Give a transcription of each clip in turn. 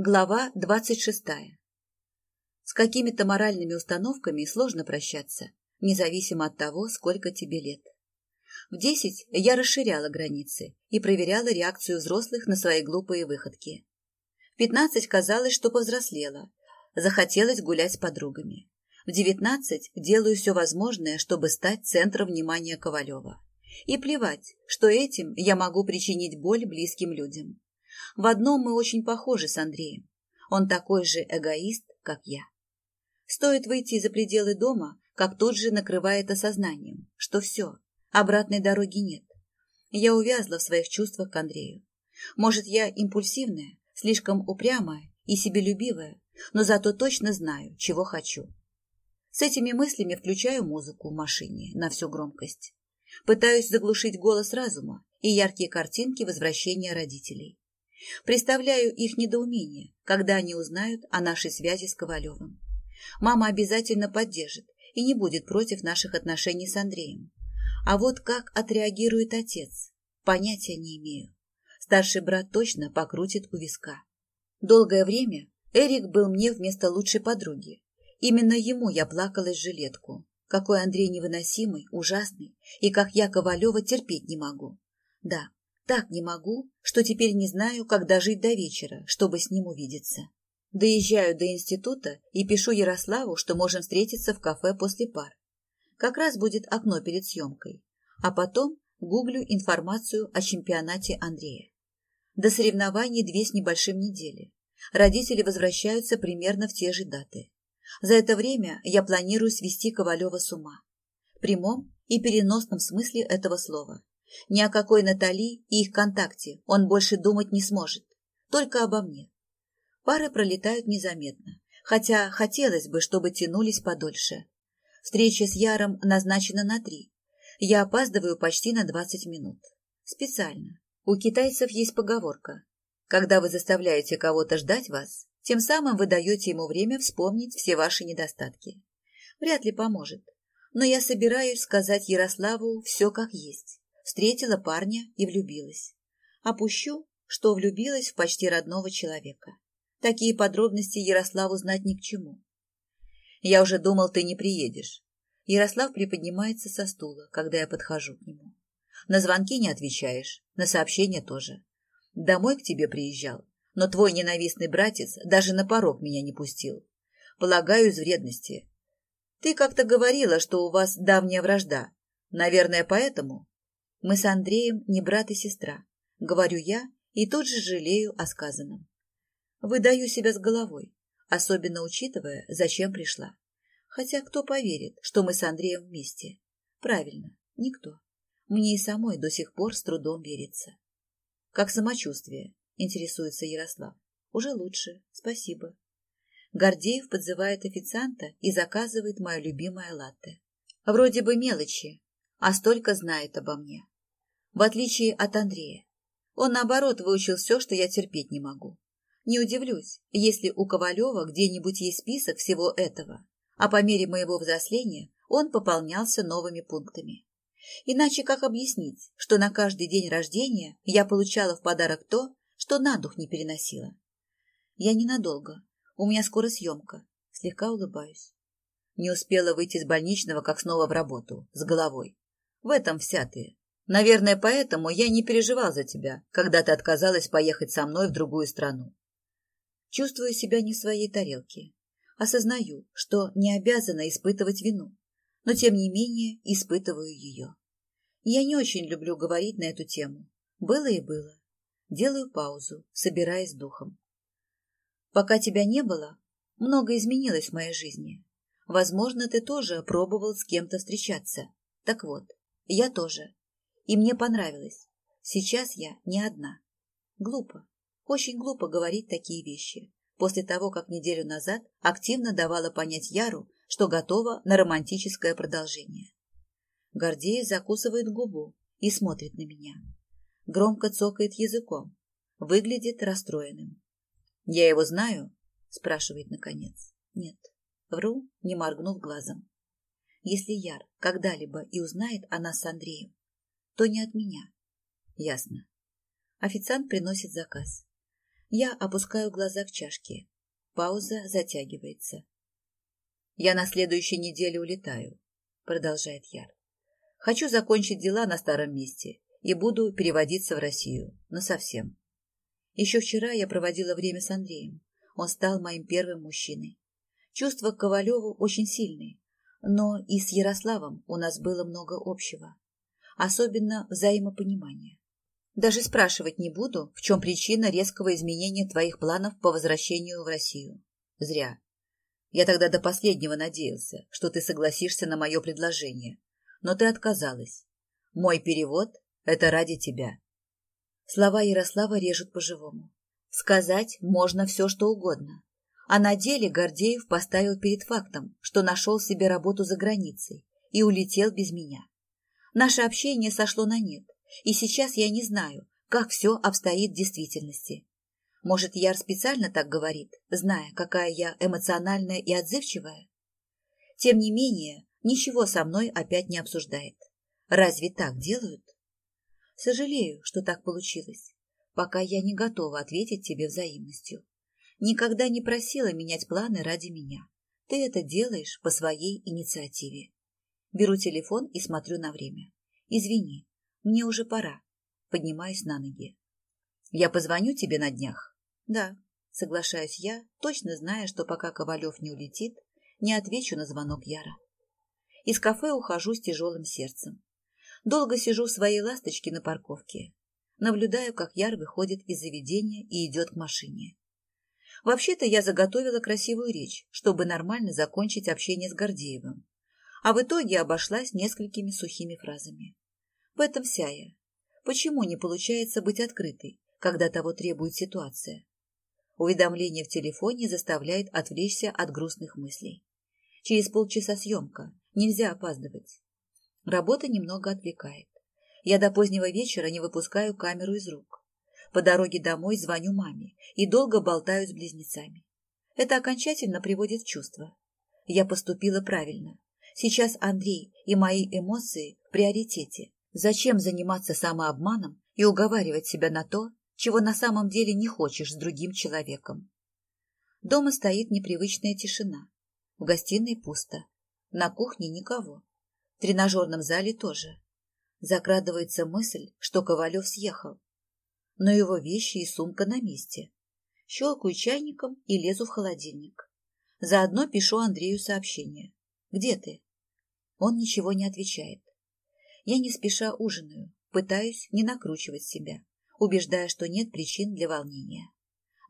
Глава двадцать шестая. С какими-то моральными установками сложно прощаться, независимо от того, сколько тебе лет. В десять я расширяла границы и проверяла реакцию взрослых на свои глупые выходки. В пятнадцать казалось, что повзрослела, захотелось гулять с подругами. В девятнадцать делаю все возможное, чтобы стать центром внимания Ковалева. И плевать, что этим я могу причинить боль близким людям. В одном мы очень похожи с Андреем. Он такой же эгоист, как я. Стоит выйти за пределы дома, как тут же накрывает осознанием, что все, обратной дороги нет. Я увязла в своих чувствах к Андрею. Может, я импульсивная, слишком упрямая и себелюбивая, но зато точно знаю, чего хочу. С этими мыслями включаю музыку в машине на всю громкость. Пытаюсь заглушить голос разума и яркие картинки возвращения родителей. Представляю их недоумение, когда они узнают о нашей связи с Ковалевым. Мама обязательно поддержит и не будет против наших отношений с Андреем. А вот как отреагирует отец, понятия не имею. Старший брат точно покрутит у виска. Долгое время Эрик был мне вместо лучшей подруги. Именно ему я плакалась жилетку. Какой Андрей невыносимый, ужасный, и как я Ковалева терпеть не могу. Да, так не могу, что теперь не знаю, как дожить до вечера, чтобы с ним увидеться. Доезжаю до института и пишу Ярославу, что можем встретиться в кафе после пар. Как раз будет окно перед съемкой. А потом гуглю информацию о чемпионате Андрея. До соревнований две с небольшим недели. Родители возвращаются примерно в те же даты. За это время я планирую свести Ковалева с ума. В прямом и переносном смысле этого слова. Ни о какой Натали и их контакте он больше думать не сможет. Только обо мне. Пары пролетают незаметно, хотя хотелось бы, чтобы тянулись подольше. Встреча с Яром назначена на три. Я опаздываю почти на двадцать минут. Специально. У китайцев есть поговорка. Когда вы заставляете кого-то ждать вас, тем самым вы даете ему время вспомнить все ваши недостатки. Вряд ли поможет. Но я собираюсь сказать Ярославу все как есть. Встретила парня и влюбилась. Опущу, что влюбилась в почти родного человека. Такие подробности Ярославу знать ни к чему. Я уже думал, ты не приедешь. Ярослав приподнимается со стула, когда я подхожу к нему. На звонки не отвечаешь, на сообщения тоже. Домой к тебе приезжал, но твой ненавистный братец даже на порог меня не пустил. Полагаю, из вредности. Ты как-то говорила, что у вас давняя вражда. Наверное, поэтому мы с Андреем не брат и сестра, говорю я и тут же жалею о сказанном. Выдаю себя с головой, особенно учитывая, зачем пришла. Хотя кто поверит, что мы с Андреем вместе? Правильно, никто. Мне и самой до сих пор с трудом верится. Как самочувствие, интересуется Ярослав. Уже лучше, спасибо. Гордеев подзывает официанта и заказывает мое любимое латте. Вроде бы мелочи, а столько знает обо мне. В отличие от Андрея. Он, наоборот, выучил все, что я терпеть не могу. Не удивлюсь, если у Ковалева где-нибудь есть список всего этого, а по мере моего взросления он пополнялся новыми пунктами. Иначе как объяснить, что на каждый день рождения я получала в подарок то, что на дух не переносила? Я ненадолго. У меня скоро съемка. Слегка улыбаюсь. Не успела выйти из больничного, как снова в работу, с головой. В этом вся ты. Наверное, поэтому я не переживал за тебя, когда ты отказалась поехать со мной в другую страну. Чувствую себя не в своей тарелке. Осознаю, что не обязана испытывать вину, но тем не менее испытываю ее. Я не очень люблю говорить на эту тему. Было и было. Делаю паузу, собираясь духом. Пока тебя не было, много изменилось в моей жизни. Возможно, ты тоже пробовал с кем-то встречаться. Так вот, я тоже. И мне понравилось. Сейчас я не одна. Глупо. Очень глупо говорить такие вещи. После того, как неделю назад активно давала понять Яру, что готова на романтическое продолжение. Гордеев закусывает губу и смотрит на меня. Громко цокает языком. Выглядит расстроенным. «Я его знаю?» – спрашивает наконец. «Нет». Вру, не моргнув глазом. Если Яр когда-либо и узнает о нас с Андреем, то не от меня. Ясно. Официант приносит заказ. Я опускаю глаза к чашке. Пауза затягивается. «Я на следующей неделе улетаю», — продолжает Яр. «Хочу закончить дела на старом месте и буду переводиться в Россию. Насовсем. Еще вчера я проводила время с Андреем. Он стал моим первым мужчиной. Чувства к Ковалеву очень сильные, но и с Ярославом у нас было много общего. Особенно взаимопонимания. Даже спрашивать не буду, в чем причина резкого изменения твоих планов по возвращению в Россию. Зря. Я тогда до последнего надеялся, что ты согласишься на мое предложение. Но ты отказалась. Мой перевод — это ради тебя. Слова Ярослава режут по-живому. Сказать можно все, что угодно. А на деле Гордеев поставил перед фактом, что нашел себе работу за границей и улетел без меня. Наше общение сошло на нет, и сейчас я не знаю, как все обстоит в действительности. Может, Яр специально так говорит, зная, какая я эмоциональная и отзывчивая? Тем не менее, ничего со мной опять не обсуждает. Разве так делают? Сожалею, что так получилось, пока я не готова ответить тебе взаимностью. Никогда не просила менять планы ради меня. Ты это делаешь по своей инициативе. Беру телефон и смотрю на время. Извини, мне уже пора. Поднимаюсь на ноги. Я позвоню тебе на днях? Да, соглашаюсь я, точно зная, что пока Ковалев не улетит, не отвечу на звонок Яра. Из кафе ухожу с тяжелым сердцем. Долго сижу в своей ласточке на парковке. Наблюдаю, как Яр выходит из заведения и идет к машине. Вообще-то я заготовила красивую речь, чтобы нормально закончить общение с Гордеевым. А в итоге обошлась несколькими сухими фразами. В этом вся я. Почему не получается быть открытой, когда того требует ситуация? Уведомление в телефоне заставляет отвлечься от грустных мыслей. Через полчаса съемка. Нельзя опаздывать. Работа немного отвлекает. Я до позднего вечера не выпускаю камеру из рук. По дороге домой звоню маме и долго болтаю с близнецами. Это окончательно приводит в чувство. Я поступила правильно. Сейчас Андрей и мои эмоции в приоритете. Зачем заниматься самообманом и уговаривать себя на то, чего на самом деле не хочешь с другим человеком? Дома стоит непривычная тишина. В гостиной пусто. На кухне никого. В тренажерном зале тоже. Закрадывается мысль, что Ковалев съехал. Но его вещи и сумка на месте. Щелкаю чайником и лезу в холодильник. Заодно пишу Андрею сообщение. «Где ты?» Он ничего не отвечает. Я не спеша ужинаю, пытаюсь не накручивать себя, убеждая, что нет причин для волнения.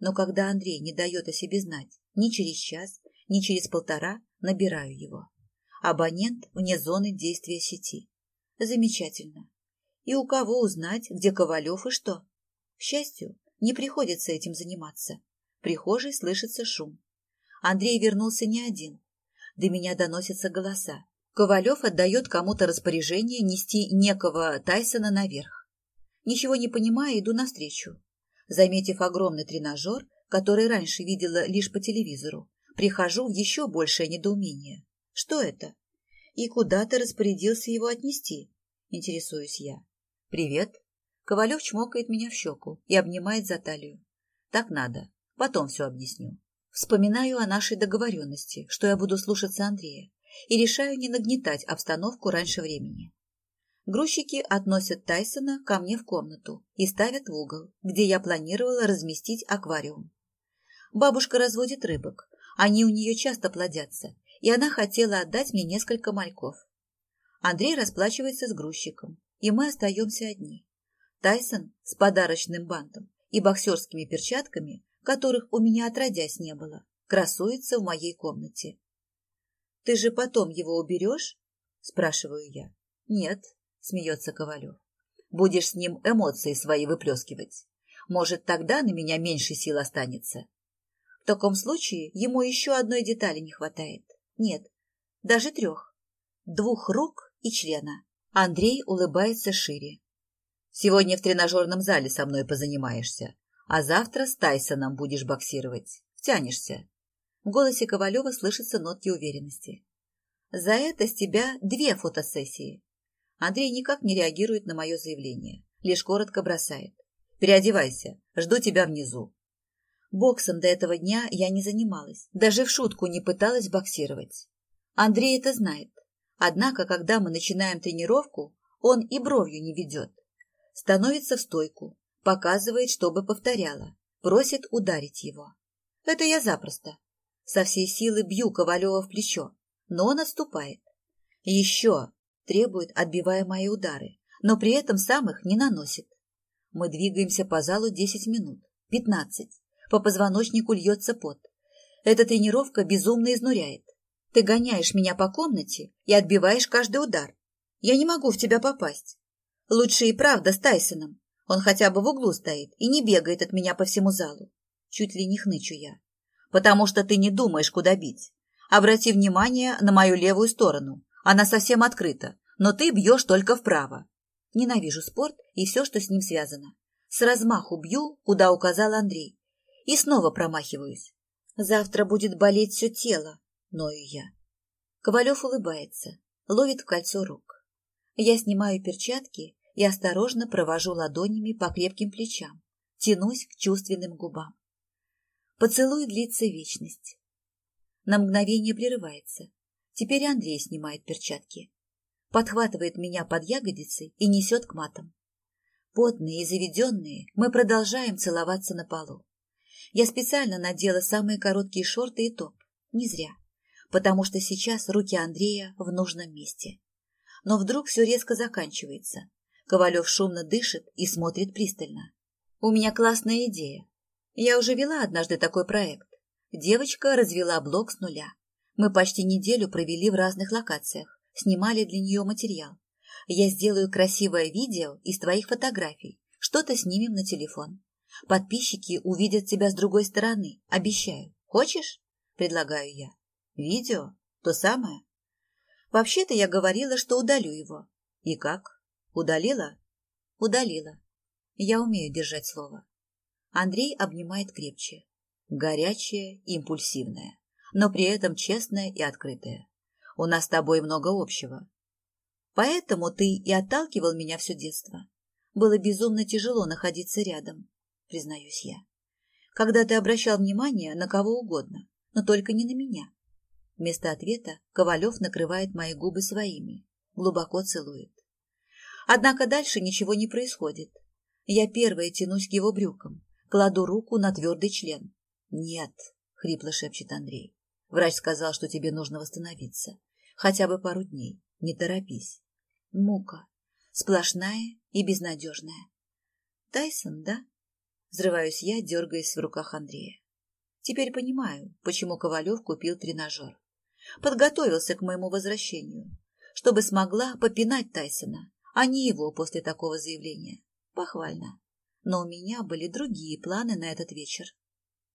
Но когда Андрей не дает о себе знать ни через час, ни через полтора, набираю его. Абонент вне зоны действия сети. Замечательно. И у кого узнать, где Ковалев и что? К счастью, не приходится этим заниматься. В прихожей слышится шум. Андрей вернулся не один. До меня доносятся голоса. Ковалев отдает кому-то распоряжение нести некого Тайсона наверх. Ничего не понимая, иду навстречу. Заметив огромный тренажер, который раньше видела лишь по телевизору, прихожу в еще большее недоумение. Что это? И куда ты распорядился его отнести? Интересуюсь я. Привет. Ковалев чмокает меня в щеку и обнимает за талию. Так надо. Потом все объясню. Вспоминаю о нашей договоренности, что я буду слушаться Андрея, и решаю не нагнетать обстановку раньше времени. Грузчики относят Тайсона ко мне в комнату и ставят в угол, где я планировала разместить аквариум. Бабушка разводит рыбок, они у нее часто плодятся, и она хотела отдать мне несколько мальков. Андрей расплачивается с грузчиком, и мы остаемся одни. Тайсон с подарочным бантом и боксерскими перчатками, которых у меня отродясь не было, красуется в моей комнате. Ты же потом его уберешь? Спрашиваю я. Нет, смеется Ковалев. Будешь с ним эмоции свои выплескивать. Может, тогда на меня меньше сил останется. В таком случае ему еще одной детали не хватает. Нет, даже трех. Двух рук и члена. Андрей улыбается шире. Сегодня в тренажерном зале со мной позанимаешься, а завтра с Тайсоном будешь боксировать. Втянешься. В голосе Ковалева слышатся нотки уверенности. «За это с тебя две фотосессии». Андрей никак не реагирует на мое заявление, лишь коротко бросает. «Переодевайся, жду тебя внизу». Боксом до этого дня я не занималась, даже в шутку не пыталась боксировать. Андрей это знает. Однако, когда мы начинаем тренировку, он и бровью не ведет. Становится в стойку, показывает, чтобы повторяла, просит ударить его. Это я запросто. Со всей силы бью Ковалева в плечо, но он отступает. Еще требует, отбивая мои удары, но при этом сам их не наносит. Мы двигаемся по залу десять минут, пятнадцать. По позвоночнику льется пот. Эта тренировка безумно изнуряет. Ты гоняешь меня по комнате и отбиваешь каждый удар. Я не могу в тебя попасть. Лучше и правда с Тайсоном. Он хотя бы в углу стоит и не бегает от меня по всему залу. Чуть ли не хнычу я. Потому что ты не думаешь, куда бить. Обрати внимание на мою левую сторону. Она совсем открыта, но ты бьешь только вправо. Ненавижу спорт и все, что с ним связано. С размаху бью, куда указал Андрей. И снова промахиваюсь. Завтра будет болеть все тело, ною я. Ковалев улыбается, ловит в кольцо рук. Я снимаю перчатки и осторожно провожу ладонями по крепким плечам, тянусь к чувственным губам. Поцелуй длится вечность. На мгновение прерывается. Теперь Андрей снимает перчатки. Подхватывает меня под ягодицы и несет к матам. Потные и заведенные, мы продолжаем целоваться на полу. Я специально надела самые короткие шорты и топ. Не зря. Потому что сейчас руки Андрея в нужном месте. Но вдруг все резко заканчивается. Ковалев шумно дышит и смотрит пристально. У меня классная идея. Я уже вела однажды такой проект. Девочка развела блог с нуля. Мы почти неделю провели в разных локациях, снимали для нее материал. Я сделаю красивое видео из твоих фотографий, что-то снимем на телефон. Подписчики увидят тебя с другой стороны, обещаю. Хочешь? Предлагаю я. Видео? То самое? Вообще-то я говорила, что удалю его. И как? Удалила? Удалила. Я умею держать слово. Андрей обнимает крепче. Горячее, импульсивное, но при этом честное и открытое. У нас с тобой много общего. Поэтому ты и отталкивал меня все детство. Было безумно тяжело находиться рядом, признаюсь я. Когда ты обращал внимание на кого угодно, но только не на меня. Вместо ответа Ковалев накрывает мои губы своими, глубоко целует. Однако дальше ничего не происходит. Я первая тянусь к его брюкам, Кладу руку на твердый член. «Нет», — хрипло шепчет Андрей. «Врач сказал, что тебе нужно восстановиться. Хотя бы пару дней. Не торопись». Мука. Сплошная и безнадежная. «Тайсон, да?» Взрываюсь я, дергаясь в руках Андрея. Теперь понимаю, почему Ковалев купил тренажер. Подготовился к моему возвращению, чтобы смогла попинать Тайсона, а не его после такого заявления. Похвально но у меня были другие планы на этот вечер.